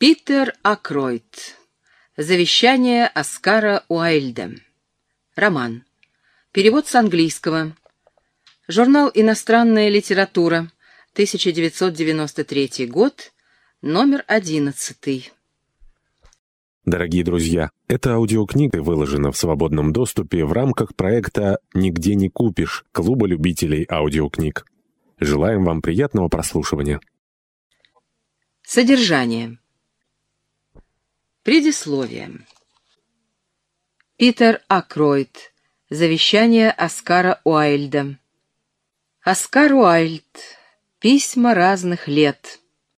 Питер Акройт. Завещание Оскара Уайльда. Роман. Перевод с английского. Журнал «Иностранная литература», 1993 год, номер 11. Дорогие друзья, эта аудиокнига выложена в свободном доступе в рамках проекта «Нигде не купишь» Клуба любителей аудиокниг. Желаем вам приятного прослушивания. Содержание. Предисловие. Питер Акройд. Завещание Оскара Уайльда. Оскар Уайльд. Письма разных лет.